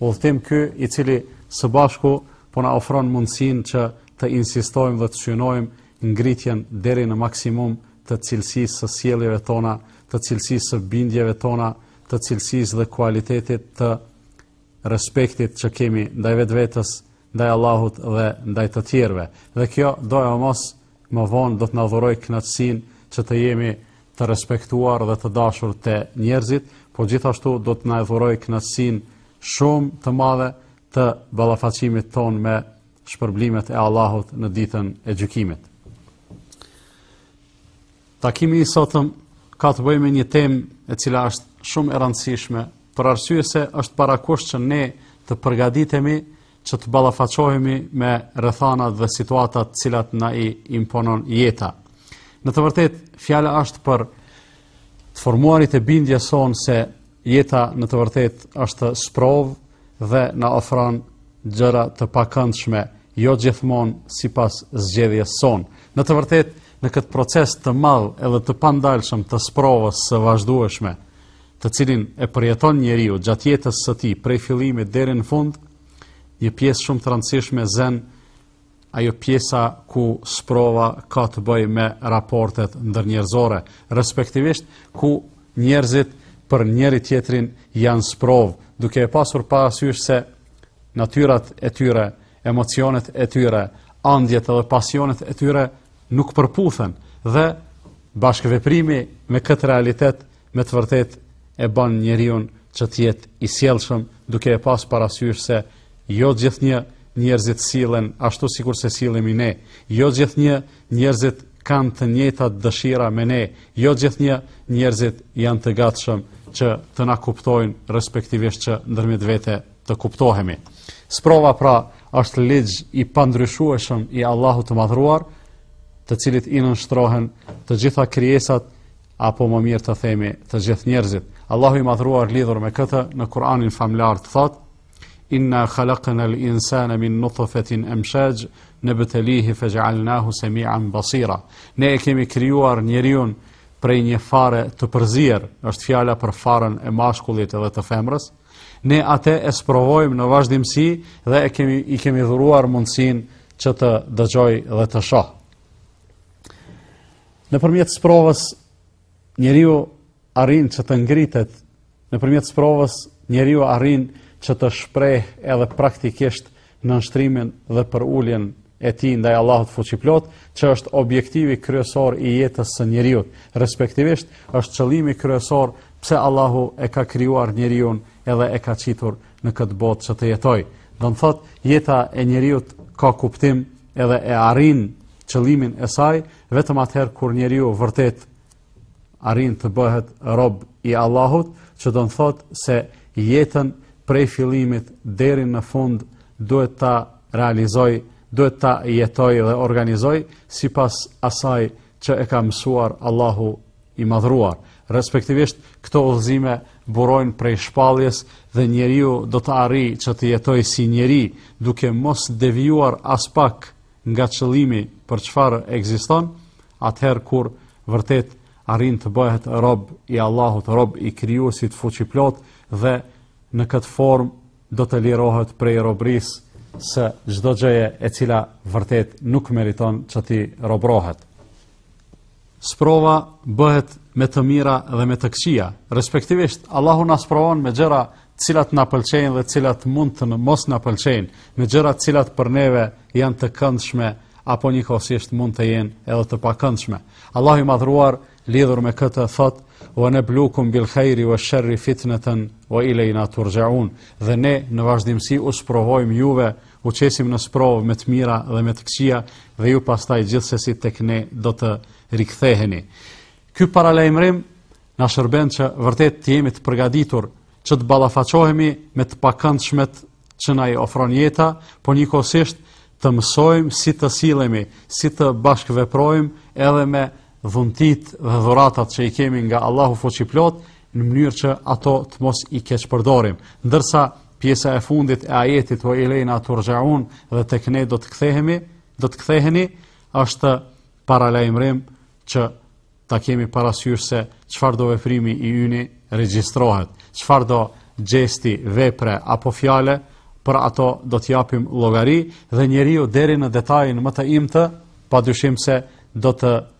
Udhëtim ky i cili së bashku po na ofron mundësinë që të insistojmë dhe të synojmë ngritjen deri në maksimum të cilësisë së sjelljeve tona, të cilësisë së bindjeve tona, të cilësisë dhe kualitetit të respektit që kemi ndaj vetvetes, ndaj Allahut dhe ndaj të tjerëve. Dhe kjo do e s'do më vonë do të na dhurojë kënaqësinë që të jemi të respektuar dhe të dashur te njerëzit, por gjithashtu do të na e dhurojë kënaqësinë shumë të madhe të ballafaqimit tonë me shpërblimet e Allahut në ditën e gjykimit. Takimi i sotëm ka të bëjë me një temë e cila është shumë e rëndësishme, për arsye se është parakusht që ne të përgatitemi që të ballafaqohemi me rrethanat dhe situatat të cilat na i imponon jeta. Në të vërtetë, fjala është për të formuarit e bindjes sonë se jeta në të vërtetë është sprovë dhe na ofron gjëra të pakëndshme, jo gjithmonë sipas zgjedhjes sonë. Në të vërtetë, në këtë proces të madh edhe të pandalshëm të sprovës së vazhdueshme, të cilin e përjeton njeriu gjatë jetës së tij prej fillimit deri në fund, një pjesë shumë të rëndësishme zen ajo pjesa ku sprova ka të bëjë me raportet ndërnjerëzore, respektivisht ku njerëzit për njëri-tjetrin janë sprovë, duke e pasur parasysh se natyrat e tyre, emocionet e tyre, ëndjet dhe pasionet e tyre nuk përputhen dhe bashkëveprimi me këtë realitet me të vërtetë e bën njeriun që të jetë i sjellshëm, duke e pas parasysh se jo gjithnjë njerëzit sillen ashtu sikurse sillemi ne. Jo gjithnjë njerëzit kanë të njëjtat dëshira me ne. Jo gjithnjë njerëzit janë të gatshëm që të na kuptojnë, respektivisht që ndërmjet vete të kuptohemi. Sprova pra është ligj i pandryshueshëm i Allahut të Madhëruar, të cilit i nënshtrohen të gjitha krijesat apo më mirë të themi të gjithë njerëzit. Allahu i madhëruar lidhur me këtë në Kur'anin famëlartë thotë, Inna khalaqna al-insane min nutfetin emshaxh, nebtelihi fe xhealnahu semian basira. Ne e kemi krijuar njeriun prej një fare të përzier, është fjala për farën e mashkullit edhe të femrës, ne atë e sprovojmë në vazhdimësi dhe e kemi, i kemi dhuruar mundësinë që të dëgjojë dhe të shohë. Nëpërmjet sprovës, njeriu arrin që të ngritet, nëpërmjet sprovës, njeriu arrin që të shprehë edhe praktikisht nënshtrimin dhe përuljen e tij ndaj Allahut fuqiplotë, që është objektivi kryesor i jetës së njeriut. Respektivisht, është qëllimi kryesor pse Allahu e ka krijuar njeriun edhe e ka qitur në këtë botë që të jetojë. Domethënë, jeta e njeriut ka kuptim edhe e arrin qëllimin e saj Vetëm atëherë kur njeriu vërtet arrin të bëhet rob i Allahut, që do të thotë se jetën prej fillimit deri në fund duhet ta realizojë, duhet ta jetojë dhe organizojë sipas asaj që e ka mësuar Allahu i madhëruar. Respektivisht këto udhëzime burojnë prej shpalljes dhe njeriu do të arrijë që të jetojë si njeri, duke mos devijuar aspak nga qëllimi për çfarë ekziston, atëherë kur vërtet arrin të bëhet rob i Allahut, rob i krijuesit fuqiplotë dhe në këtë formë do të lirohet prej robërisë së çdo gjëje e cila vërtet nuk meriton që t'i robërohet. Sprova bëhet me të mira dhe me të këqija. Respektivisht, Allahu na sprovon me gjëra të cilat na pëlqejnë dhe të cilat mund të mos na pëlqejnë, me gjëra të cilat për neve janë të këndshme apo njëkohësisht mund të jenë edhe të pakëndshme. Allahu i madhëruar lidhur me këtë thotë: "Wa nabluukum bil khairi wash sharri fitnatan wa ilayna turja'un." Dhe ne në vazhdimësi u sprovojmë juve U qesim në sprovë me të mira dhe me të këqija dhe ju pastaj gjithsesi tek ne do të riktheheni. Ky paralajmërim na shërben që vërtet të jemi të përgatitur që të ballafaqohemi me të pakëndshmet që na i ofron jeta, por njëkohësisht të mësojmë si të sillemi, si të bashkëveprojmë edhe me dhuntitë dhe dhuratat që i kemi nga Allahu fuqiplotë, në mënyrë që ato të mos i keqpërdorim. Ndërsa Pjesa e fundit e ajetit wa ilayna turja'un dhe tek ne do të kthehemi, do të ktheheni është paralajmërim që ta kemi parasysh se çfarëdo veprimi i yni regjistrohet, çfarëdo gjesti, vepre apo fjale, për ato do të japim llogari dhe njeriu deri në detajin më të imtë, padyshim se do të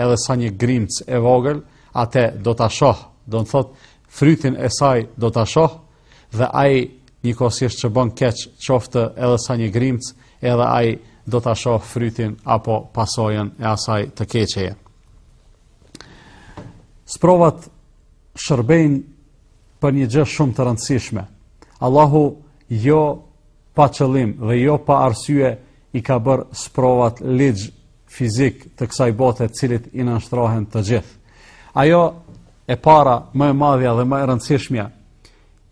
edhe sa një grimcë e vogël, atë do ta shohë, do të thotë frytin e saj do ta shohë dhe ai njëkohësisht që bën keq qoftë edhe sa një grimcë, edhe ai do ta shohë frytin apo pasojën e asaj të keqeje. Sprovat shërbejnë për një gjë shumë të rëndësishme. Allahu jo pa qëllim dhe jo pa arsye i ka bërë sprovat ligj fizik të kësaj bote të cilit i nënshtrohen të gjithë. Ajo e para, më e madhja dhe më e rëndësishmja,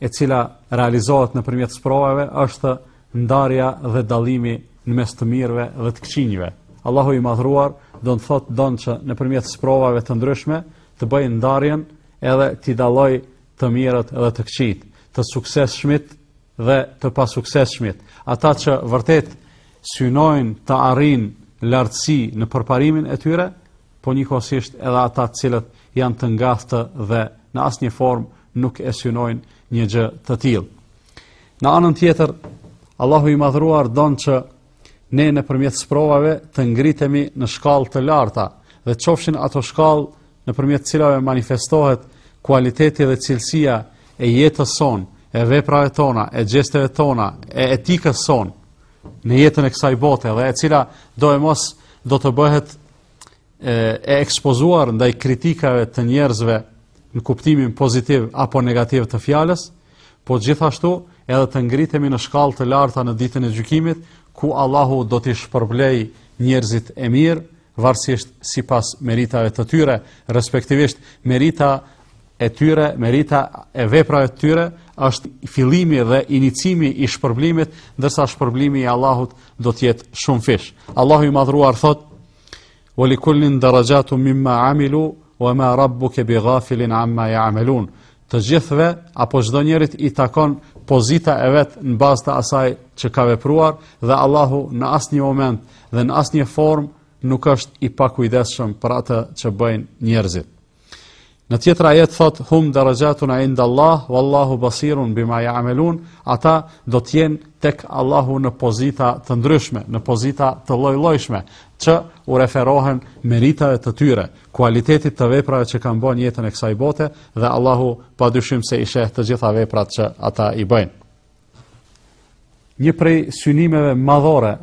e cila realizohet nëpërmjet sprovave, është ndarja dhe dallimi në mes të mirëve dhe të këqijve. Allahu i madhëruar, domethënë don që nëpërmjet sprovave të ndryshme, të bëjë ndarjen edhe t'i dallojë të mirët edhe të këqijtë, të suksesshmit dhe të pasuksesshmit, ata që vërtet synojnë të arrijnë lartësi në përparimin e tyre, po njëkohësisht edhe ata të cilët janë të ngathtë dhe në asnjë formë nuk e synojnë një gjë të tillë. Në anën tjetër, Allahu i madhëruar don që ne nëpërmjet sprovave të ngritemi në shkallë të larta dhe qofshin ato shkallë nëpërmjet të cilave manifestohet kualiteti dhe cilësia e jetës sonë, e veprave tona, e gjesteve tona, e etikës sonë në jetën e kësaj bote dhe e cila doemos do të bëhet e, e ekspozuar ndaj kritikave të njerëzve në kuptimin pozitiv apo negativ të fjalës, Po gjithashtu, edhe të ngritemi në shkallë të larta në ditën e gjykimit, ku Allahu do t'i shpërblejë njerëzit e mirë, varësisht sipas meritave të tyre, respektivisht merita e tyre, merita e veprave të tyre, është fillimi dhe inicimi i shpërblimit, ndërsa shpërblimi i Allahut do të jetë shumëfish. Allahu i madhëruar thotë, Wa li kullin darajatu mimma amilu wa ma rabbuke bi gafilin amma ja'melun. Të gjithëve, apo çdo njerit i takon pozita e vet në bazë të asaj që ka vepruar dhe Allahu në asnjë moment dhe në asnjë formë nuk është i pakujdesshëm për atë që bëjnë njerëzit. Në tjetër ajet thotë hum darajatun inda Allah wallahu basirun bima ya'malun, ata do të jenë tek Allahu në pozita të ndryshme, në pozita të lloj-llojshme, që u referohen meritave të tyre, kualitetit të veprave që kanë bërë në jetën e kësaj bote dhe Allahu padyshim se i sheh të gjitha veprat që ata i bëjnë. Një prej synimeve madhore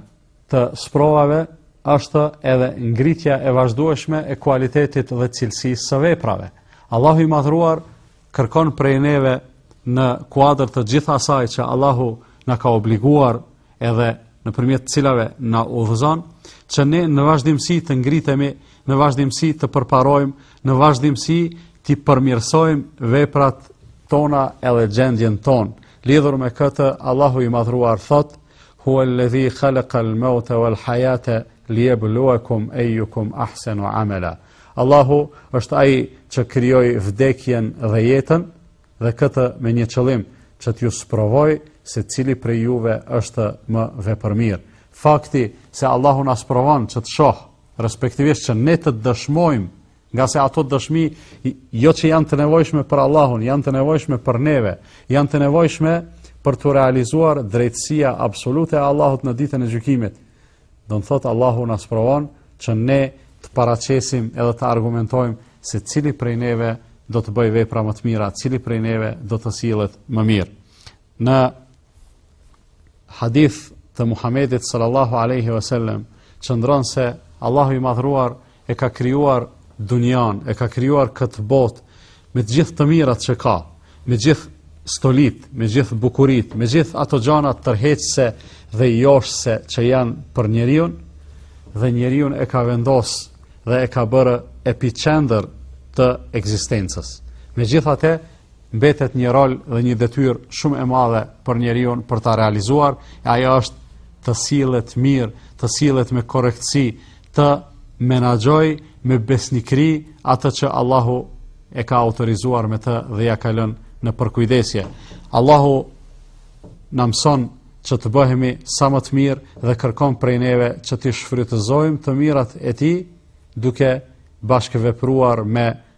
të sprovave është edhe ngritja e vazhdueshme e kualitetit dhe cilësisë së veprave. Allahu i madhëruar kërkon prej neve në kuadër të gjithë asaj që Allahu na ka obliguar edhe nëpërmjet të cilave na udhëzon, që ne në vazhdimësi të ngritemi, në vazhdimësi të përparojmë, në vazhdimësi t'i përmirësojmë veprat tona edhe gjendjen tonë. Lidhur me këtë, Allahu i madhëruar thotë, Hua ledhi khalëka lë mauta wal hajata lje bëluakum e jukum ahsenu amela. Allahu është ai që krijoi vdekjen dhe jetën dhe këtë me një qëllim që t'ju sprovojë se cili prej juve është më vepërmirë. Fakti se Allahu na sprovon që të shohë, respektivisht që ne të dëshmojmë Ngase ato dëshmi, jo që janë të nevojshme për Allahun, janë të nevojshme për neve, janë të nevojshme për t'u realizuar drejtësia absolute e Allahut në ditën e gjykimit. Domethënë Allahu na sprovon që ne të paraqesim edhe të argumentojmë se cili prej neve do të bëjë vepra më të mira, cili prej neve do të sillet më mirë. Në hadith të Muhamedit sallallahu alaihi wasallam qëndron se Allahu i madhruar e ka krijuar dunjan, e ka krijuar këtë botë me të gjithë të mirat që ka, me gjithë stolitë, me gjithë bukuritë, me gjithë ato gjana tërheqëse dhe joshëse që janë për njeriun, dhe njeriun e ka vendos dhe e ka bërë epiqendër të ekzistencës. Megjithatë, mbetet një rol dhe një detyrë shumë e madhe për njeriun për ta realizuar, e ajo është të sillet mirë, të sillet me korrektësi, të menaxhojë me besnikëri atë që Allahu e ka autorizuar me të dhe ia ka lënë në përkujdesje. Allahu na mëson që të bëhemi sa më të mirë dhe kërkon prej neve që t'i shfrytëzojmë të mirat e tij duke bashkëvepruar me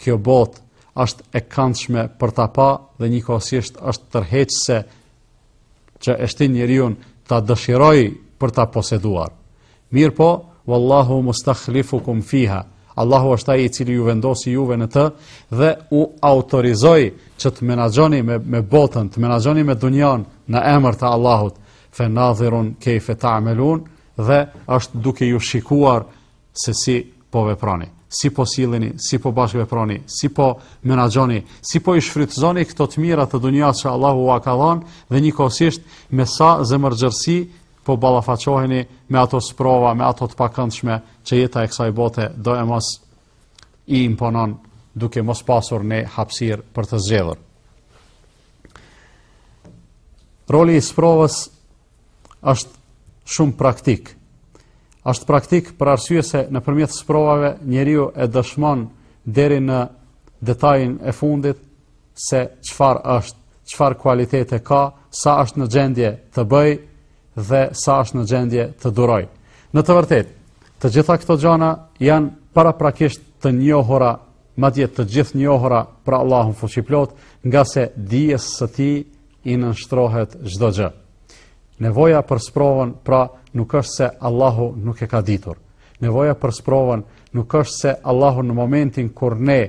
Kjo botë është e këndshme për ta pa dhe njëkohësisht është tërheqëse që e shtin njeriun ta dëshirojë për ta poseduar. Mirëpo, wallahu mustakhlifukum fiha. Allahu është ai i cili ju vendosi juve në të dhe u autorizoi që të menaxhoni me me botën, të menaxhoni me dunjan në emër të Allahut. Fa nadhirun kayfa ta'malun dhe është duke ju shikuar se si po veproni, si po silleni, si po bashkëveproni, si po menaxhoni, si po i shfrytëzoni këto të mira të dunjas që Allahu ua ka dhënë dhe njëkohësisht me sa zemërgjerësi po ballafaqoheni me ato sprova, me ato të pakëndshme që jeta e kësaj bote doemos i imponon duke mos pasur ne hapësirë për të zgjedhur. Roli i sprovës është shumë praktik. Është praktik për arsye se nëpërmjet sprovave njeriu e dëshmon deri në detajin e fundit se çfarë është, çfarë kualitete ka, sa është në gjendje të bëjë dhe sa është në gjendje të durojë. Në të vërtetë, të gjitha këto gjëra janë paraprakisht të njohura, madje të gjithënjohura për Allahun fuqiplotë, ngase dijes së tij i nënshtrohet çdo gjë. Nevoja për sprovën, pra, nuk është se Allahu nuk e ka ditur. Nevoja për sprovën nuk është se Allahu në momentin kur ne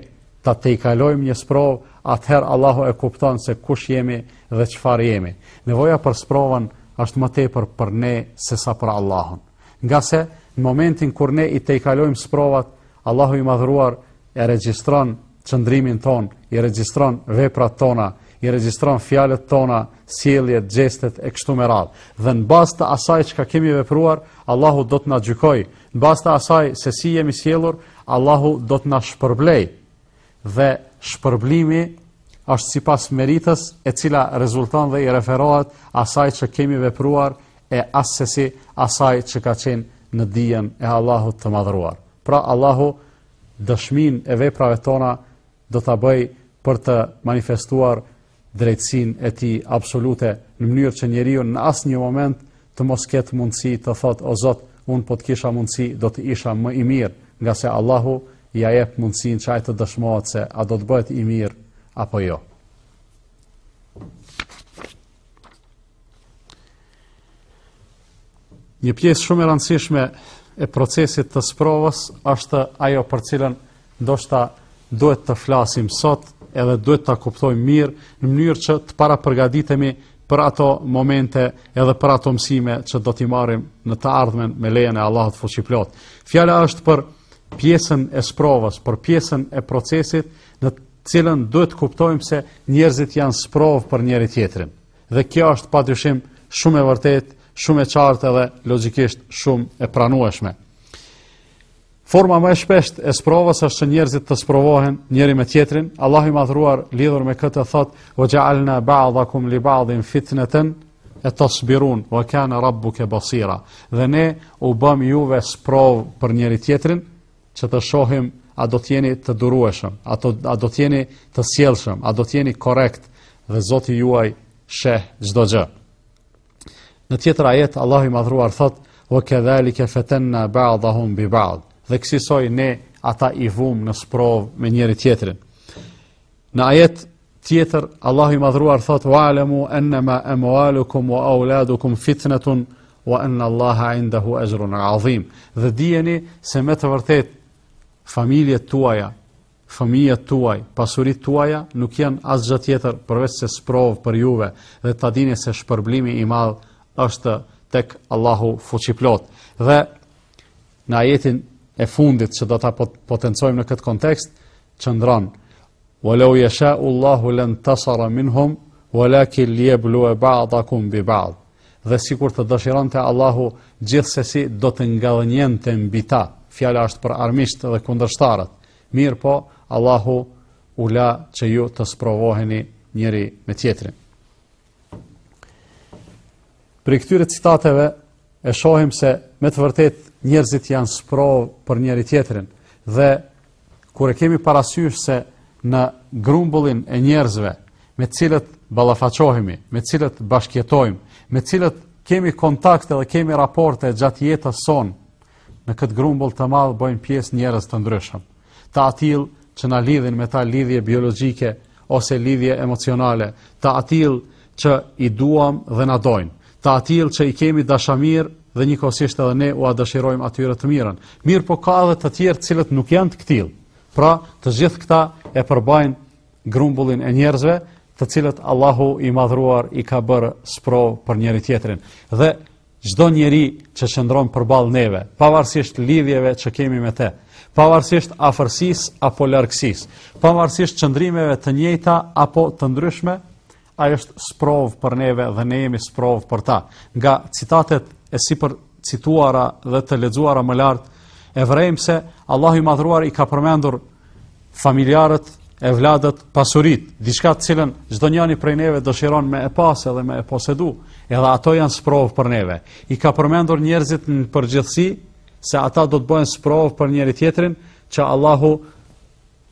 ta tejkalojmë një sprovë, atëherë Allahu e kupton se kush jemi dhe çfarë jemi. Nevoja për sprovën është më tepër për ne se sa për Allahun. Ngase në momentin kur ne i tejkalojmë sprovat, Allahu i madhruar e regjistron qëndrimin tonë, i regjistron veprat tona, i regjistron fjalët tona, sjelljet, gjestet e kështu me radhë. Dhe në bazë të asaj çka kemi vepruar, Allahu do të na gjykojë. Në bazë të asaj se si jemi sjellur, Allahu do të na shpërblejë. Dhe shpërblimi është sipas meritës e cila rezulton dhe i referohet asaj që kemi vepruar e asesi asaj që ka qenë në dijen e Allahut të madhruar. Pra Allahu dëshminë e veprave tona do ta bëjë për të manifestuar drejtësinë e tij absolute në mënyrë që njeriu në asnjë moment të mos ketë mundësi të thotë o Zot, unë po të kisha mundësi do të isha më i mirë, ngase Allahu ia jep mundësinë që ai të dëshmohet se a do të bëhet i mirë apo jo. Një pjesë shumë e rëndësishme e procesit të sprovës është ajo për cilën ndoshta duhet të flasim sot edhe duhet ta kuptojmë mirë në mënyrë që të parapërgaditemi për ato momente edhe për ato mësime që do t'i marrim në të ardhmen me lejen e Allahut fuqiplotë. Fjala është për pjesën e sprovës, për pjesën e procesit në cilën duhet të kuptojmë se njerëzit janë sprovë për njëri-tjetrin. Dhe kjo është pa dyshim shumë e vërtetë, shumë e qartë edhe logikisht shumë e pranueshme. Forma më e shpeshtë e sprovës është që njerëzit të sprovohen njëri me tjetrin. Allahu i madhruar lidhur me këtë thotë, wa xhealna ba'dakum li ba'din fitneten e tesbirun, wa kane rabbuke basira. Dhe ne u bëmë juve sprovë për njëri-tjetrin, që të shohim a do të jeni të durueshëm, a do të jeni të sjellshëm, a do të jeni korrekt dhe Zoti juaj sheh çdo gjë. Në tjetër ajet Allahu i madhruar thotë: "Wa kadhalika fatanna ba'dahum bi ba'd." Dhe kësisoj ne ata i vumë në sprovë me njëri-tjetrin. Në ajet tjetër, Allahu i madhruar thotë, wa alamu ennema amualukum wa auladukum fitnetun, wa enna Allaha indahu exhrun azim. Dhe dijeni se me të vërtetë, familjet tuaja, fëmijët tuaj, pasuritë tuaja, nuk janë asgjë tjetër përveç se sprovë për juve, dhe ta dini se shpërblimi i madh është tek Allahu fuqiplotë. Dhe Në ajetin e fundit që do ta potencojmë në këtë kontekst, qëndron Walau yasha'u Allahu lan tasara minhum walakin liyabluwa ba'dakum bi ba'd. Dhe sikur të dëshironte Allahu, gjithsesi do të ngadhënjente mbi ta. Fjala është për armiqtë dhe kundërshtarët. Mirëpo, Allahu u la që ju të sprovoheni njëri me tjetrin. Prej këtyre citateve e shohim se me të vërtetë njerëzit janë sprovë për njëri-tjetrin dhe kur e kemi parasysh se në grumbullin e njerëzve me të cilët ballafaqohemi, me të cilët bashkëjetojmë, me të cilët kemi kontakte dhe kemi raporte gjatë jetës sonë, Në këtë grumbull të madh bëjnë pjesë njerëz të ndryshëm. Të atillë që na lidhin me ta lidhje biologjike ose lidhje emocionale, të atillë që i duam dhe na dojnë, të atillë që i kemi dashamirë dhe njëkohësisht edhe ne ua dëshirojmë atyre të mirën. Mirëpo ka edhe të tjerë të cilët nuk janë të këtillë. Pra, të gjithë këta e përbajnë grumbullin e njerëzve, të cilët Allahu i madhëruar i ka bërë sprovë për njëri-tjetrin. Dhe Çdo njeri që qëndron përballë neve, pavarësisht lidhjeve që kemi me te, pavarësisht afërsisë apo largësisë, pavarësisht qëndrimeve të njëjta apo të ndryshme, ai është sprovë për neve dhe ne jemi sprovë për ta. Nga citatet e sipërcituara dhe të lexuara më lart, e vërejmë se Allahu i Madhëruar i ka përmendur familjarët, evladët, pasuritë, diçka të cilën çdo njëri prej neve dëshiron me e pas edhe me e posedu, edhe ato janë sprovë për neve. I ka përmendur njerëzit në përgjithësi se ata do të bëhen sprovë për njëri-tjetrin që Allahu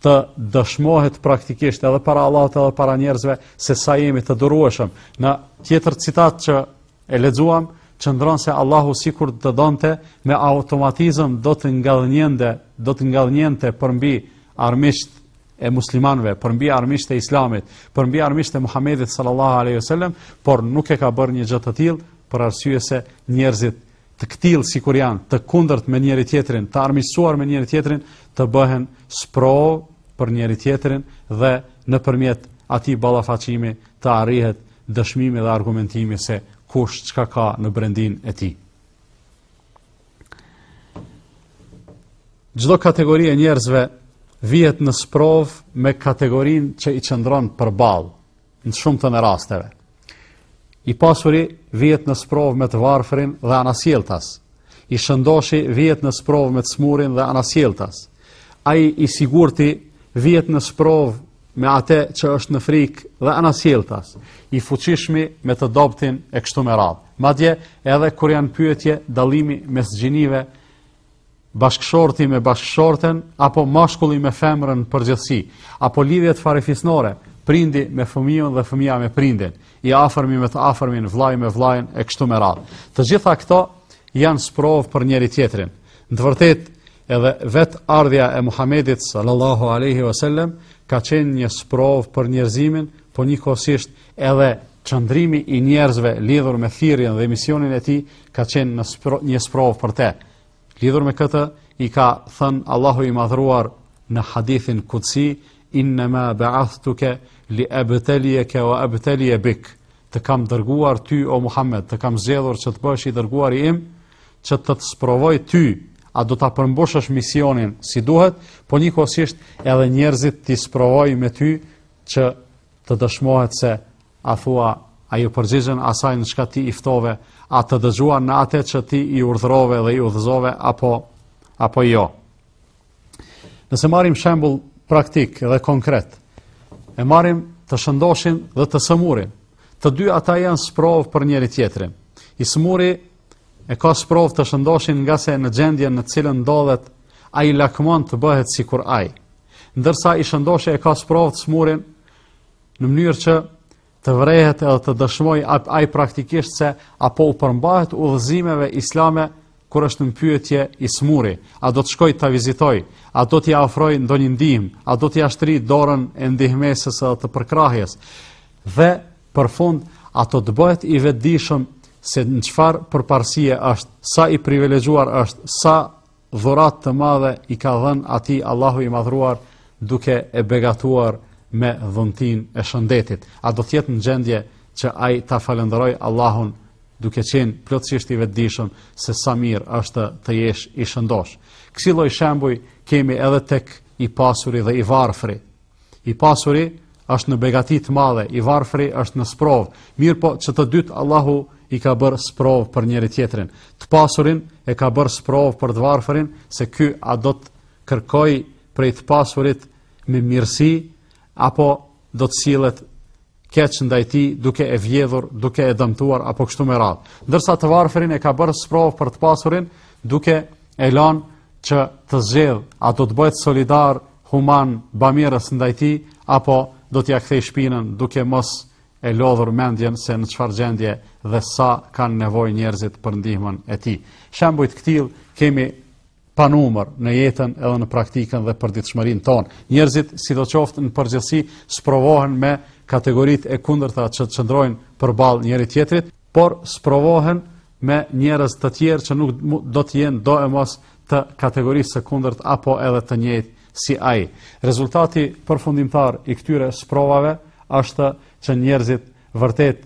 të dëshmohet praktikisht edhe para Allahut edhe para njerëzve se sa jemi të durueshëm. Në tjetër citat që E lexuam, qëndron se Allahu sikur të donte me automatizëm do të ngadhënjente, do të ngadhënjente përmbi armiqtë e muslimanëve, përmbi armiqtë e Islamit, përmbi armiqtë e Muhamedit sallallahu alaihi wasallam, por nuk e ka bërë një gjë të tillë për arsye se njerëzit të këtillë sikur janë, të kundërt me njëri-tjetrin, të armiqësuar me njëri-tjetrin, të bëhen sprovë për njëri-tjetrin dhe nëpërmjet atij ballafaqimi të arrihet dëshmimi dhe argumentimi se kush çka ka në brendinë e tij. Çdo kategori e njerëzve vihet në sprovë me kategorinë që i qëndron përballë në shumtën e rasteve. I pasuri vihet në sprovë me të varfrin dhe anasjelltas. I shëndoshi vihet në sprovë me të smurin dhe anasjelltas. Ai i sigurti vihet në sprovë me atë që është në frikë dhe anasjelltas, i fuqishmi me të dobtin e kështu me radhë. Madje edhe kur janë në pyetje dallimi mes gjinive, bashkëshorti me bashkëshorten apo mashkulli me femrën në përgjithësi, apo lidhjet farefisnore, prindi me fëmijën dhe fëmija me prindin, i afërmi me të afërmin, vllai me vllain e kështu me radhë. Të gjitha këto janë sprovë për njëri tjetrin. Në të vërtetë Edhe vetë ardhja e Muhamedit sallallahu alaihi wasallam ka qenë një sprovë për njerëzimin, po njëkohësisht edhe qëndrimi i njerëzve lidhur me thirrjen dhe misionin e tij ka qenë në spro, një sprovë për te. Lidhur me këtë i ka thënë Allahu i madhëruar në hadithin kudsi innama ba'athtuka li abtaliyaka wa abtaliya bik të kam dërguar ty o Muhammed të kam zgjedhur që të bëhesh i dërguari im që të të sprovoj ty, a do ta përmbushësh misionin si duhet, po njëkohësisht edhe njerëzit t'i sprovoj me ty që të dëshmohet se a thua a iu përgjigjen asaj në çka ti i ftove, a të dëgjuan në atë që ti i urdhërove dhe i udhëzove apo apo jo. Nëse marrim shembull praktik dhe konkret, e marrim të shëndoshin dhe të sëmurin. Të dy ata janë sprovë për njëri tjetrin. I sëmuri e ka sprovë të shëndoshin ngase në gjendjen në cilën ndodhet, ai lakmon të bëhet sikur ai. Ndërsa i shëndoshi e ka sprovë të smurin në mënyrë që të vrehet edhe të dëshmojë ai praktikisht se a po u përmbahet udhëzimeve islame kur është në pyetje i smuri, a do të shkojë ta vizitojë, a do t'ia ofrojë ndonjë ndihmë, a do t'ia shtrijë dorën e ndihmesës dhe të përkrahjes. Dhe Për fund, a do të bëhet i vetëdijshëm se në çfarë përparësie është, sa i privilegjuar është, sa dhuratë të madhe i ka dhënë atij Allahu i madhëruar duke e begatuar me dhuntinë e shëndetit. A do të jetë në gjendje që ai ta falënderojë Allahun duke qenë plotësisht i vetëdijshëm se sa mirë është të jesh i shëndoshë. Kësilloj shembuj kemi edhe tek i pasuri dhe i varfri. I pasuri është në begati të madhe, i varfri është në sprovë. Mirëpo, që të dytë Allahu i ka bërë sprovë për njëri tjetrin. Të pasurin e ka bërë sprovë për të varfrin, se ky a do të kërkojë prej të pasurit me mirësi, apo do të sillet keq ndaj tij, duke e vjedhur, duke e dëmtuar apo kështu me radhë. Ndërsa të varfërin e ka bërë sprovë për të pasurin, duke e lënë që të zgjedh, a do të bëhet solidar, human, bamirës ndaj tij apo do t'ia kthejë shpinën duke mos e lodhur mendjen se në çfarë gjendje dhe sa kanë nevojë njerëzit për ndihmën e tij. Shembuj të këtillë kemi panumër në jetën edhe në praktikën dhe përditshmërinë tonë. Njerëzit sidoqoftë në përgjithësi sprovohen me kategoritë e kundërta që qëndrojnë përballë njëri tjetrit, por sprovohen me njerëz të tjerë që nuk do të jenë doemos të kategorisë së kundërt apo edhe të njëjtë si ai. Rezultati përfundimtar i këtyre sprovave është që njerëzit vërtet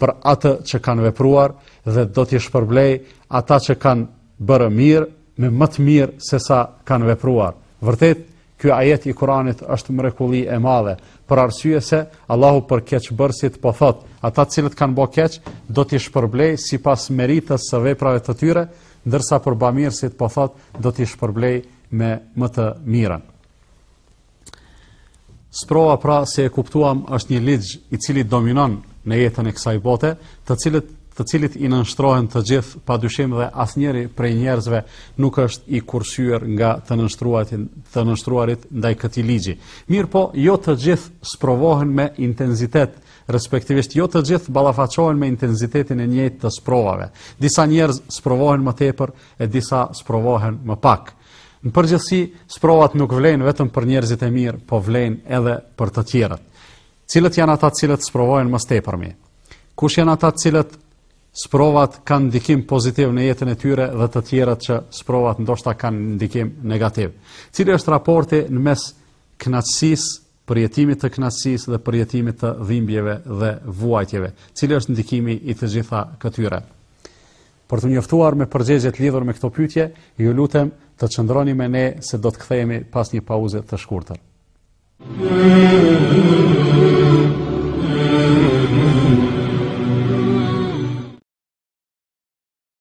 për atë që kanë vepruar dhe do t'i shpërblej ata që kanë bërë mirë me më të mirë se sa kanë vepruar. Vërtet, ky ajet i Kuranit është mrekulli e madhe, për arsye se Allahu për keqbërësit po thot, ata cilët kanë bo keq do t'i shpërblej sipas meritës së veprave të tyre, ndërsa për bamirësit po thot, do t'i shpërblej me më të mirën. Sprova pra si e kuptuam është një ligj i cili dominon në jetën e kësaj bote, të cilët të cilit i nënshtrohen të gjithë, pa dyshim dhe asnjëri prej njerëzve nuk është i kursyer nga të nënshtruarit, të nënshtruarit ndaj këtij ligji. Mirëpo, jo të gjithë sprovohen me intensitet, respektivisht jo të gjithë ballafaqohen me intensitetin e njëjtë të sprovave. Disa njerëz sprovohen më tepër e disa sprovohen më pak. Në përgjithësi, sprovat nuk vlejnë vetëm për njerëzit e mirë, po vlejnë edhe për të tjerët. Cilët janë ata cilët sprovohen më së tepërmi? Kush janë ata cilët sprovat kanë ndikim pozitiv në jetën e tyre dhe të tjerët që sprovat ndoshta kanë ndikim negativ. Cili është raporti në mes kënaqësisë përjetimit të kënaqësisë dhe përjetimit të dhimbjeve dhe vuajtjeve, cili është ndikimi i të gjitha këtyre. Për t'u njoftuar me përgjegjet lidhur me këto pytje, ju lutem të qëndroni me ne se do të kthehemi pas një pauze të shkurtër.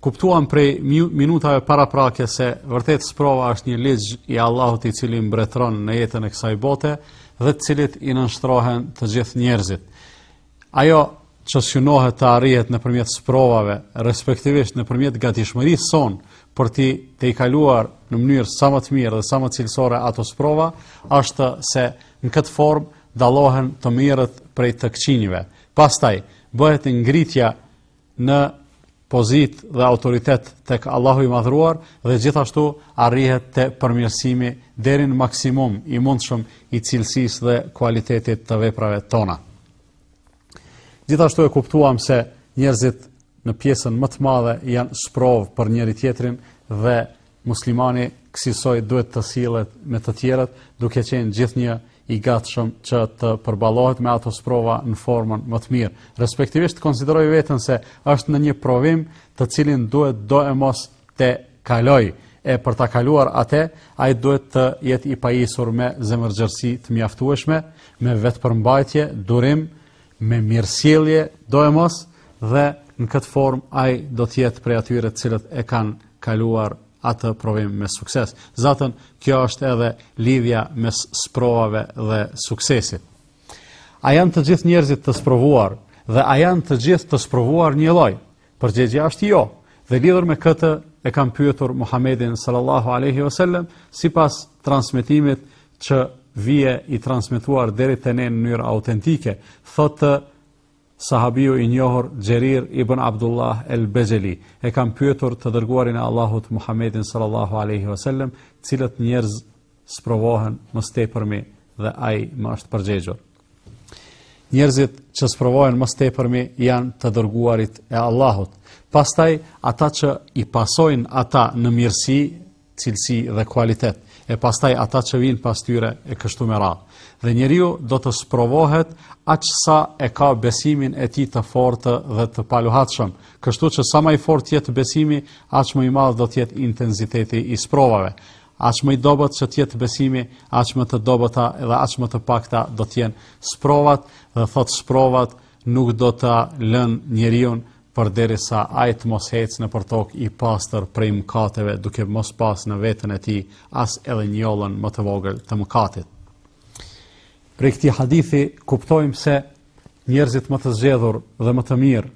Kuptuam prej minutave paraprake se vërtet sprova është një ligj i Allahut i cili mbretëron në jetën e kësaj bote dhe të cilit i nënshtrohen të gjithë njerëzit. Ajo që synohet të arrihet nëpërmjet sprovave, respektivisht nëpërmjet gatishmërisë sonë për t'i tejkaluar në mënyrë sa më të mirë dhe sa më cilësore ato sprova, është se në këtë formë dallohen të mirët prej të këqijve. Pastaj, bëhet ngritja në pozitë dhe autoritet tek Allahu i madhruar dhe gjithashtu arrihet te përmirësimi deri në maksimum i mundshëm i cilësisë dhe kualitetit të veprave tona. Gjithashtu e kuptuam se njerëzit në pjesën më të madhe janë sprovë për njëri tjetrin dhe Muslimani kësisoj duhet të sillet me të tjerët, duke qenë gjithnjë i gatshëm që të përballohet me ato sprova në formën më të mirë. Respektivisht konsideron veten se është në një provim të cilin duhet do e mos ta kalojë, e për ta kaluar atë, ai duhet të jetë i pajisur me zemërgjerësi të mjaftueshme, me vetëpërmbajtje, durim, me mirësjellje, do e mos dhe në këtë formë ai do të jetë prej atyre të cilët e kanë kaluar atë provim me sukses. Zatën, kjo është edhe lidhja mes sprovave dhe suksesit. A janë të gjithë njerëzit të sprovuar dhe a janë të gjithë të sprovuar njëlloj? Përgjegjja është jo. Dhe lidhur me këtë e kanë pyetur Muhammedin sallallahu aleyhi vësallem sipas transmetimit që vjen i transmetuar deri të ne në mënyrë autentike. Thotë Sahabiu i njohur Xherir ibn Abdullah el-Bexheli e kam pyetur të dërguarin e Allahut Muhammedin sallallahu alaihi wasallam, cilët njerëz sprovohen më së tepërmi dhe ai më është përgjegjur. Njerëzit që sprovohen më së tepërmi janë të dërguarit e Allahut. Pastaj ata që i pasojnë ata në mirësi cilësi dhe kualitet, e pastaj ata që vijnë pas tyre e kështu me radhë. Dhe njeriu do të sprovohet aq sa e ka besimin e tij të fortë dhe të paluhatshëm. Kështu që sa më i fortë të jetë besimi, aq më i madh do të jetë intensiteti i sprovave. Aq më i dobët që të jetë besimi, aq më të dobëta dhe aq më të pakta do të jenë sprovat dhe thotë sprovat nuk do ta lënë njeriun përderisa ai të mos ecë nëpër tokë i pastër prej mëkateve, duke mos pas në veten e tij as edhe njollën më të vogël të mëkatit. Prej këtij hadithi kuptojmë se njerëzit më të zgjedhur dhe më të mirë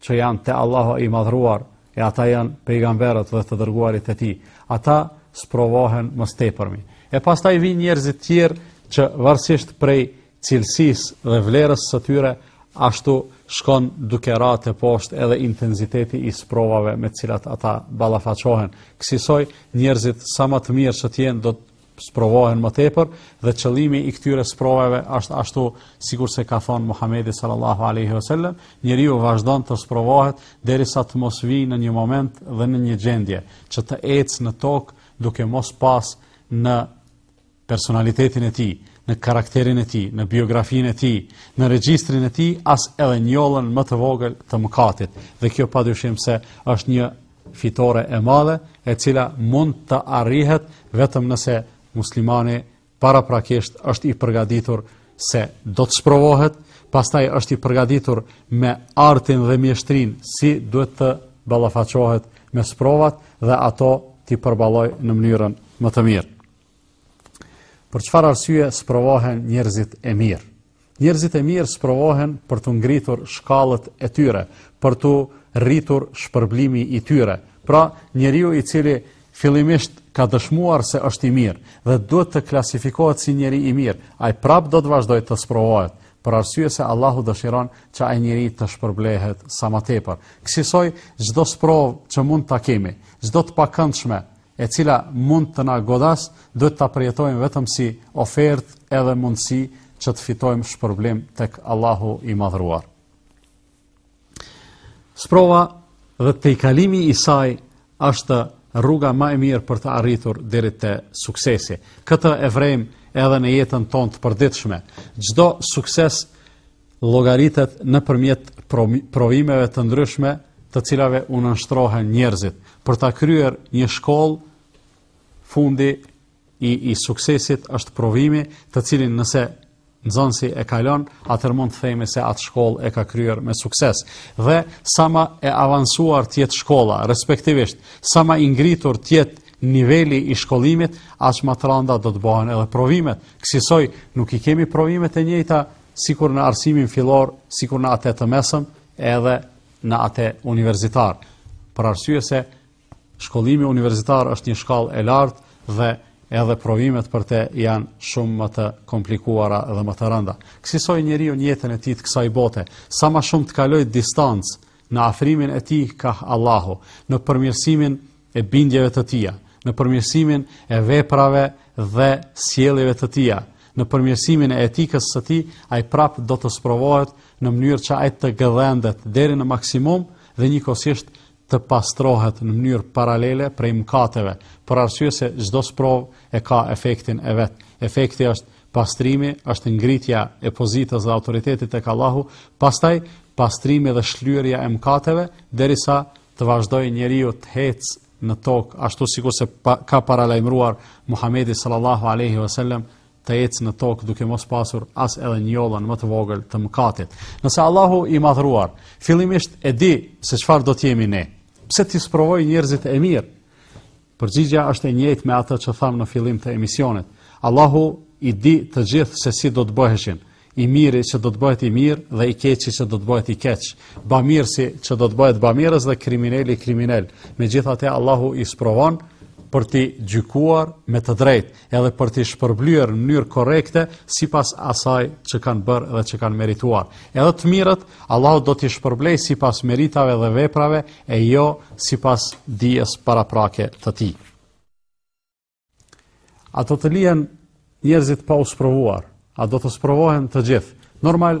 që janë te Allahu i madhëruar, e ata janë pejgamberët dhe të dërguarit e tij. Ata sprovohen më së tepërmi. E pastaj vijnë njerëzit e tjerë që varësisht prej cilësisë dhe vlerës së tyre, ashtu shkon duke ra teposhtë edhe intenziteti i sprovave me të cilat ata ballafaqohen. Kësisoj, njerëzit sa më të mirë që të jenë, do të sprovohen më tepër dhe qëllimi i këtyre sprovave është ashtu sikurse ka thonë Muhamedi sallallahu alaihi wasallam, njeriu vazhdon të sprovohet derisa të mos vijë në një moment dhe në një gjendje që të ecë në tokë duke mos pas në personalitetin e tij, në karakterin e tij, në biografinë e tij, në regjistrin e tij as edhe njollën më të vogël të mëkatit. Dhe kjo padyshim se është një fitore e madhe, e cila mund të arrihet vetëm nëse muslimani paraprakisht është i përgatitur se do të sprovohet, pastaj është i përgatitur me artin dhe mjeshtrinë si duhet të ballafaqohet me sprovat dhe ato t'i përballojë në mënyrën më të mirë. Për çfarë arsye sprovohen njerëzit e mirë? Njerëzit e mirë sprovohen për t'u ngritur shkallët e tyre, për t'u rritur shpërblimi i tyre. Pra, njeriu i cili fillimisht ka dëshmuar se është i mirë dhe duhet të klasifikohet si njeri i mirë, ai prapë do të vazhdojë të sprovohet, për arsye se Allahu dëshiron që ai njeri të shpërblehet sa më tepër. Kësisoj, çdo sprovë që mund ta kemi, çdo të pakëndshme, e cila mund të na godasë, duhet ta përjetojmë vetëm si ofertë edhe mundësi që të fitojmë shpërblim tek Allahu i Madhëruar. Sprova dhe tejkalimi i saj është rruga më e mirë për të arritur deri te suksesi. Këtë e vërejmë edhe në jetën tonë të përditshme. Çdo sukses llogaritet nëpërmjet provimeve të ndryshme të cilave u nënshtrohen njerëzit për ta kryer një shkollë fundi i i suksesit është provimi të cilin nëse nxënësi e kalon, atëherë mund të themi se atë shkollë e ka kryer me sukses. Dhe sa ma e avansuar të jetë shkolla, respektivisht, sa ma i ngritur të jetë niveli i shkollimit, aq ma të randa do të bëhen edhe provimet. Kësisoj, nuk i kemi provimet e njëjta sikur në arsimin fillor, sikur në atë të mesëm, edhe në atë universitar. Për arsye se shkollimi universitar është një shkallë e lartë dhe edhe provimet për te janë shumë më të komplikuara dhe më të rënda. Kësisoj njeriu në jetën e tij të kësaj bote, sa ma shumë të kalojë distancë në afrimin e tij kah Allahu, në përmirësimin e bindjeve të tija, në përmirësimin e veprave dhe sjelljeve të tija, në përmirësimin e etikës së tij, ai prapë do të sprovohet në mënyrë që ai të gëdhendet deri në maksimum dhe njëkohësisht të pastrohet në mënyrë paralele prej mëkateve, për arsye se çdo sprovë e ka efektin e vet. Efekti është pastrimi, është ngritja e pozitës dhe autoritetit tek Allahu, pastaj pastrimi dhe shlyerja e mëkateve derisa të vazhdojë njeriu të ecë në tokë ashtu sikurse pa, ka paralajmëruar Muhamedi sallallahu alaihi wasallam të ecë në tokë duke mos pasur as edhe njollën më të vogël të mëkatit. Nëse Allahu i madhëruar fillimisht e di se çfarë do të jemi ne, pse t'i sprovojë njerëzit e mirë? Përgjigja është e njëjtë me atë që thamë në fillim të emisionit. Allahu i di të gjithë se si do të bëheshin, i miri që do të bëhet i mirë dhe i keqi që do të bëhet i keq, bamirësi që do të bëhet bamirës dhe krimineli kriminel. Megjithatë Allahu i sprovon për t'i gjykuar me të drejtë. edhe për t'i shpërblyer në mënyrë korrekte sipas asaj që kanë bërë dhe që kanë merituar. Edhe të mirët Allahu do t'i shpërblejë sipas meritave dhe veprave e jo sipas dijes paraprake të tij. A do të lihen njerëzit pa u sprovuar? A do të sprovohen të gjithë? Normal,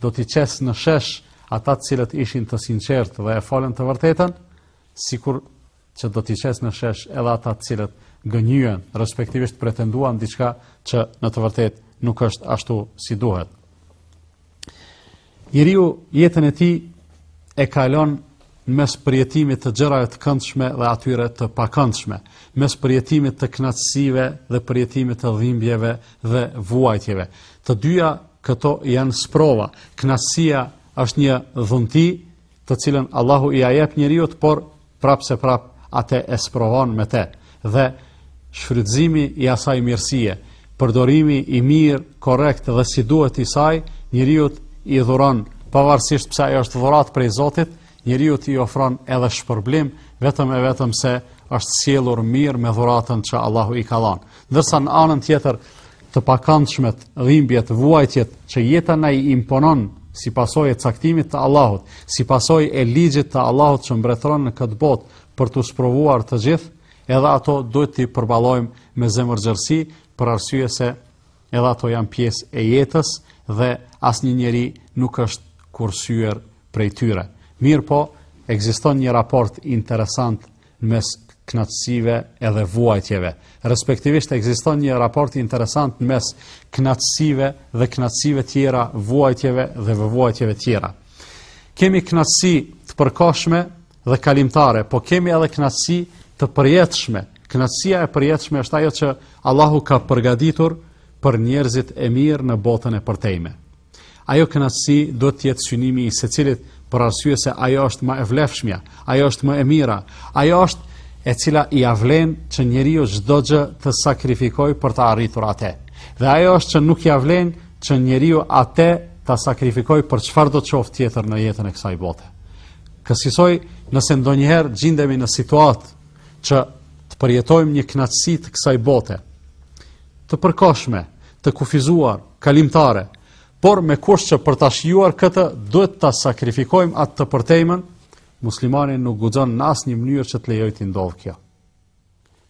do t'i qesë në shesh ata të cilët ishin të sinqertë dhe e folën të vërtetën, sikur që do t'i qesë në shesh edhe ata të cilët gënjyen, respektivisht pretenduan diçka që në të vërtetë nuk është ashtu si duhet. Njeriu jetën e tij e kalon në mes përjetimit të gjërave të këndshme dhe atyre të pakëndshme, mes përjetimit të kënaqësive dhe përjetimit të dhimbjeve dhe vuajtjeve. Të dyja këto janë sprova. Kënaqësia është një dhunti të cilën Allahu ia jep njeriut, por prapë se prapë atë e sprovon me te. dhe shfrytëzimi i asaj mirësie, përdorimi i mirë, korrekt dhe si duhet i saj, njeriut i dhuron pavarësisht pse ajo është dhuratë prej Zotit, njeriut i ofron edhe shpërblim vetëm e vetëm se është sjellur mirë me dhuratën që Allahu i ka dhënë. Ndërsa në anën tjetër, të pakëndshmet, dhimbjet, vuajtjet që jeta na i imponon si pasojë e caktimit të Allahut, si pasojë e ligjit të Allahut që mbretëron në këtë botë, për t'u sprovuar të gjithë, edhe ato duhet t'i përballojmë me zemërgjerësi, për arsye se edhe ato janë pjesë e jetës dhe asnjë njeri nuk është kursyer prej tyre. Mirëpo, ekziston një raport interesant në mes kënaqësive edhe vuajtjeve. Respektivisht, ekziston një raport interesant në mes kënaqësive dhe kënaqësive tjera, vuajtjeve dhe vuajtjeve tjera. Kemi kënaqësi të përkohshme dhe kalimtare, po kemi edhe kënaqësi të përjetshme. Kënaqësia e përjetshme është ajo që Allahu ka përgatitur për njerëzit e mirë në botën e përtejme. Ajo kënaqësi duhet të jetë synimi i secilit për arsye se ajo është më e vlefshmja, ajo është më e mira, ajo është e cila ia vlen që njeriu çdo gjë të sakrifikojë për ta arritur atë. Dhe ajo është që nuk ia vlen që njeriu atë ta sakrifikojë për çfarëdo qoftë tjetër në jetën e kësaj bote. Kësisoj, nëse ndonjëherë gjindemi në situatë që të përjetojmë një kënaqësi të kësaj bote, të përkohshme, të kufizuar, kalimtare, por me kusht që për ta shijuar këtë, duhet ta sakrifikojmë atë të përtejmen, muslimani nuk guxon në asnjë mënyrë që të lejojë t'i ndodhë kjo.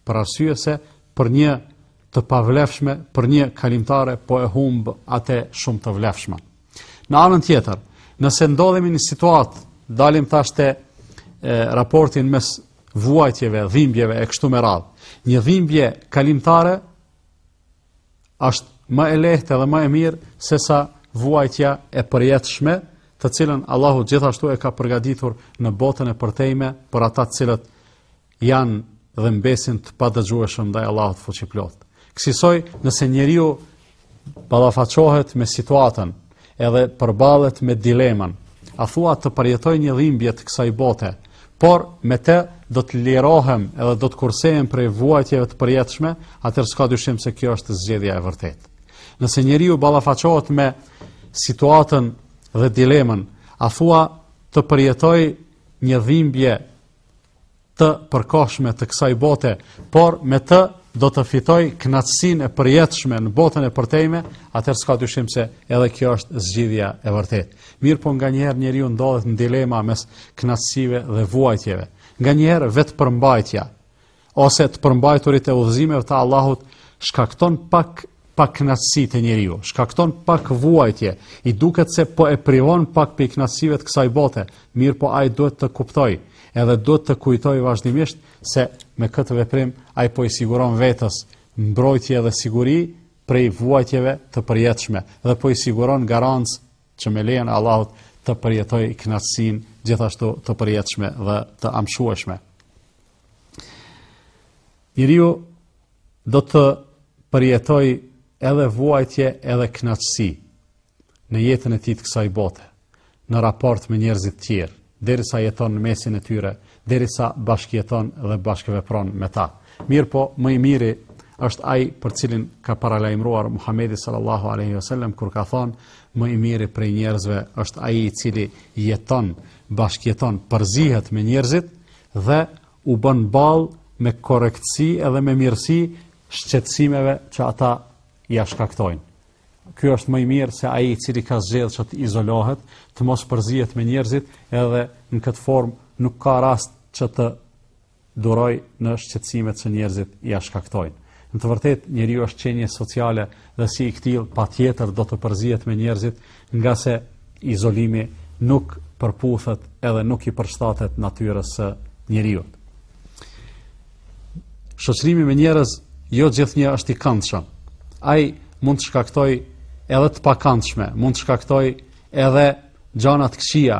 Për arsye se për një të pavlefshme, për një kalimtare po e humb atë shumë të vlefshme. Në anën tjetër, nëse ndodhemi në situatë, dalim tash te raporti mes vuajtjeve, dhimbjeve e kështu me radhë. Një dhimbje kalimtare është më e lehtë edhe më e mirë se sa vuajtja e përjetshme, të cilën Allahu gjithashtu e ka përgatitur në botën e përtejme për ata të cilët janë dhe mbesin të padëgjueshëm ndaj Allahut fuqiplot. Kësisoj, nëse njeriu ballafaqohet me situatën, edhe përballet me dilemën, a thua të përjetoj një dhimbje të kësaj bote, por me të do të lirohem edhe do të kursehem prej vuajtjeve të përjetshme, atëherë s'ka dyshim se kjo është zgjedhja e vërtetë. Nëse njeriu ballafaqohet me situatën dhe dilemën, a thua të përjetoj një dhimbje të përkohshme të kësaj bote, por me të do të fitojë kënaqësinë e përjetshme në botën e përtejme, atëherë s'ka dyshim se edhe kjo është zgjidhja e vërtetë. Mirëpo nganjëherë njeriu ndodhet në dilema mes kënaqësive dhe vuajtjeve. Nganjëherë vetëpërmbajtja, ose të përmbajturit e udhëzimeve të Allahut shkakton pak pakënaqësi te njeriu, shkakton pak vuajtje, i duket se po e privon pak prej kënaqësive të kësaj bote, mirëpo ai duhet të kuptojë, edhe duhet të kujtojë vazhdimisht se me këtë veprim ai po i siguron vetes mbrojtje dhe siguri prej vuajtjeve të përjetshme dhe po i siguron garancë që me lejen e Allahut të përjetojë kënaqësinë gjithashtu të përjetshme dhe të amshueshme. Njeriu do të përjetojë edhe vuajtje edhe kënaqësi në jetën e tij të kësaj bote, në raport me njerëzit tjerë, derisa jeton në mesin e tyre, derisa bashkëjeton dhe bashkëvepron me ta. Mirëpo, më i miri është ai për cilin ka paralajmëruar Muhamedi sallallahu alaihi wasallam kur ka thonë më i miri prej njerëzve është ai i cili jeton, bashkëjeton, përzihet me njerëzit dhe u bën ballë me korrektësi edhe me mirësi shqetësimeve që ata ia shkaktojnë. Ky është më i mirë se ai i cili ka zgjedhë që të izolohet, të mos përzihet me njerëzit, edhe në këtë formë nuk ka rast që të durojë në shqetësimet që njerëzit ia shkaktojnë. Në të vërtetë, njeriu është qenie sociale dhe si i këtillë patjetër do të përzihet me njerëzit, Ngase izolimi nuk përputhet edhe nuk i përshtatet natyrës së njeriut. Shoqërimi me njerëz jo gjithnjë është i kandshëm. Ai mund të shkaktojë edhe të pakandshme, mund të shkaktojë edhe gjana të këqija,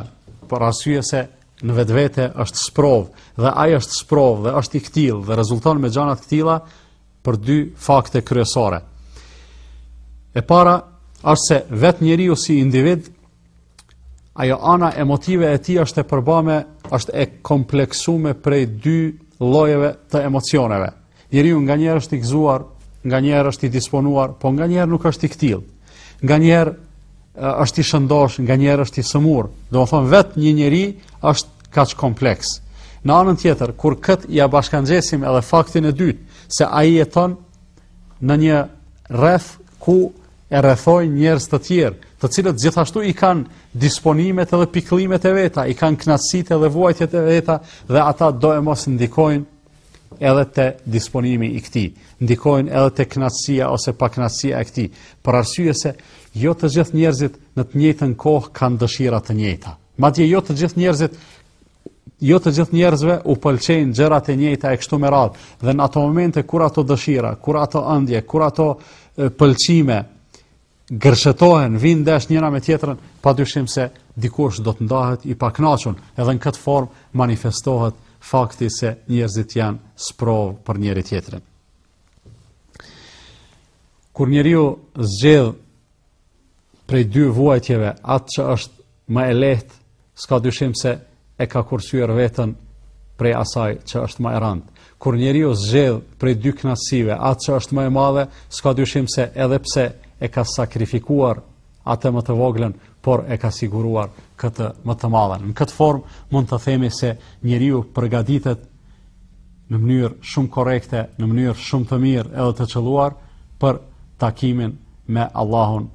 por arsye se në vetvete është sprovë dhe ai është sprovë dhe është i ktill dhe rezulton me gjana të këtilla, për dy fakte kryesore. E para është se vetë njeriu si individ ajo ana emotive e tij është e përbame, është e kompleksume prej dy llojeve të emocioneve. Njeriu nganjëherë është i gëzuar, nganjëherë është i disponuar, po nganjëherë nuk është i ktill. Nganjëherë është i shëndosh, nganjëherë është i sëmurë, domethënë vetë një njeri është kaq kompleks. Në anën tjetër, kur këtë ia bashkangjesim edhe faktin e dytë, se ai jeton në një rreth ku e rrethojnë njerëz të tjerë, të cilët gjithashtu i kanë disponimet edhe pikëllimet e veta, i kanë knaqësitë edhe vuajtjet e veta, dhe ata doemos ndikojnë edhe te disponimi i këtij, ndikojnë edhe te kënaqësia ose pakënaqësia e këtij, për arsye se jo të gjithë njerëzit në të njëjtën kohë kanë dëshira të njëjta. Madje jo të gjithë njerëzit jo të gjithë njerëzve u pëlqejnë gjërat e njëjta e kështu me radhë, dhe në ato momente kur ato dëshira, kur ato ëndje, kur ato pëlqime gërshetohen, vijnë ndesh njëra me tjetrën, pa dyshim se dikush do të ndahet i paknaqun, edhe në këtë formë manifestohet fakti se njerëzit janë sprovë për njëri-tjetrin. Kur njeriu zgjedh prej dy vuajtjeve atë që është më e lehtë, s'ka dyshim se e ka kursyer veten prej asaj që është më e rëndë. Kur njeriu zgjedh prej dy kënaqësive atë që është më e madhe, s'ka dyshim se edhe pse e ka sakrifikuar atë më të voglën, por e ka siguruar këtë më të madhen. Në këtë formë mund të themi se njeriu përgatitet në mënyrë shumë korrekte, në mënyrë shumë të mirë edhe të qëlluar për takimin me Allahun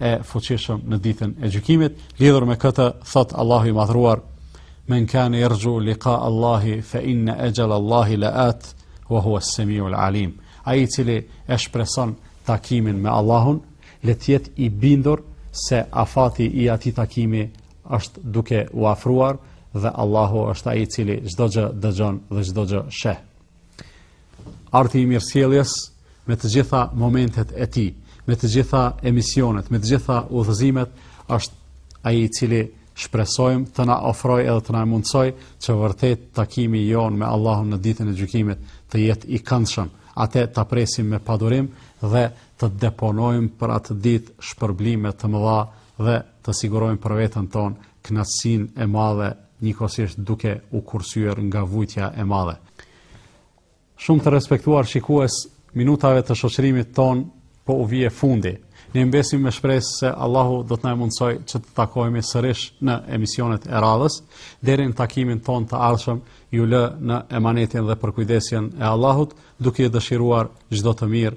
e fuqishëm në ditën e gjykimit. Lidhur me këtë, thotë Allahu i madhëruar, men kane jerxhu lika Allahi fe inne exhele Allahi le at, we huwe semiul alim. Ai i cili e shpreson takimin me Allahun, le të jetë i bindur se afati i atij takimi është duke u afruar dhe Allahu është ai i cili çdo gjë dëgjon dhe çdo gjë sheh. Arti i mirësjelljes me të gjitha momentet e tij, me të gjitha emisionet, me të gjitha udhëzimet është ai i cili shpresojmë të na ofrojë edhe të na mundësojë që vërtet takimi jonë me Allahun në ditën e gjykimit të jetë i këndshëm. Atë ta presim me padurim dhe të deponojmë për atë ditë shpërblime të mëdha dhe të sigurojmë për veten tonë kënaqësinë e madhe njëkohësisht duke u kursyer nga vuajtja e madhe. Shumë të respektuar shikues, minutave të shoqërimit tonë po u vjen fundi. Ne mbesim me shpresë se Allahu do të na mundësojë që të takohemi sërish në emisionet e radhës. Deri në takimin tonë të ardhshëm, ju lë në emanetin dhe përkujdesjen e Allahut, duke ju dëshiruar çdo të mirë